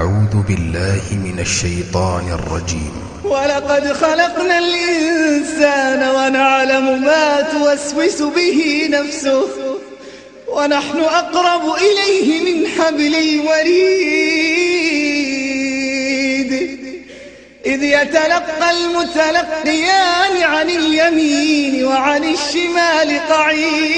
أعوذ بالله من الشيطان الرجيم. ولقد خلقنا الإنسان ونعلم ما توسوس به نفسه ونحن أقرب إليه من حبل الوريد. إذ يتلقى المتلقيان عن اليمين وعن الشمال قعيد.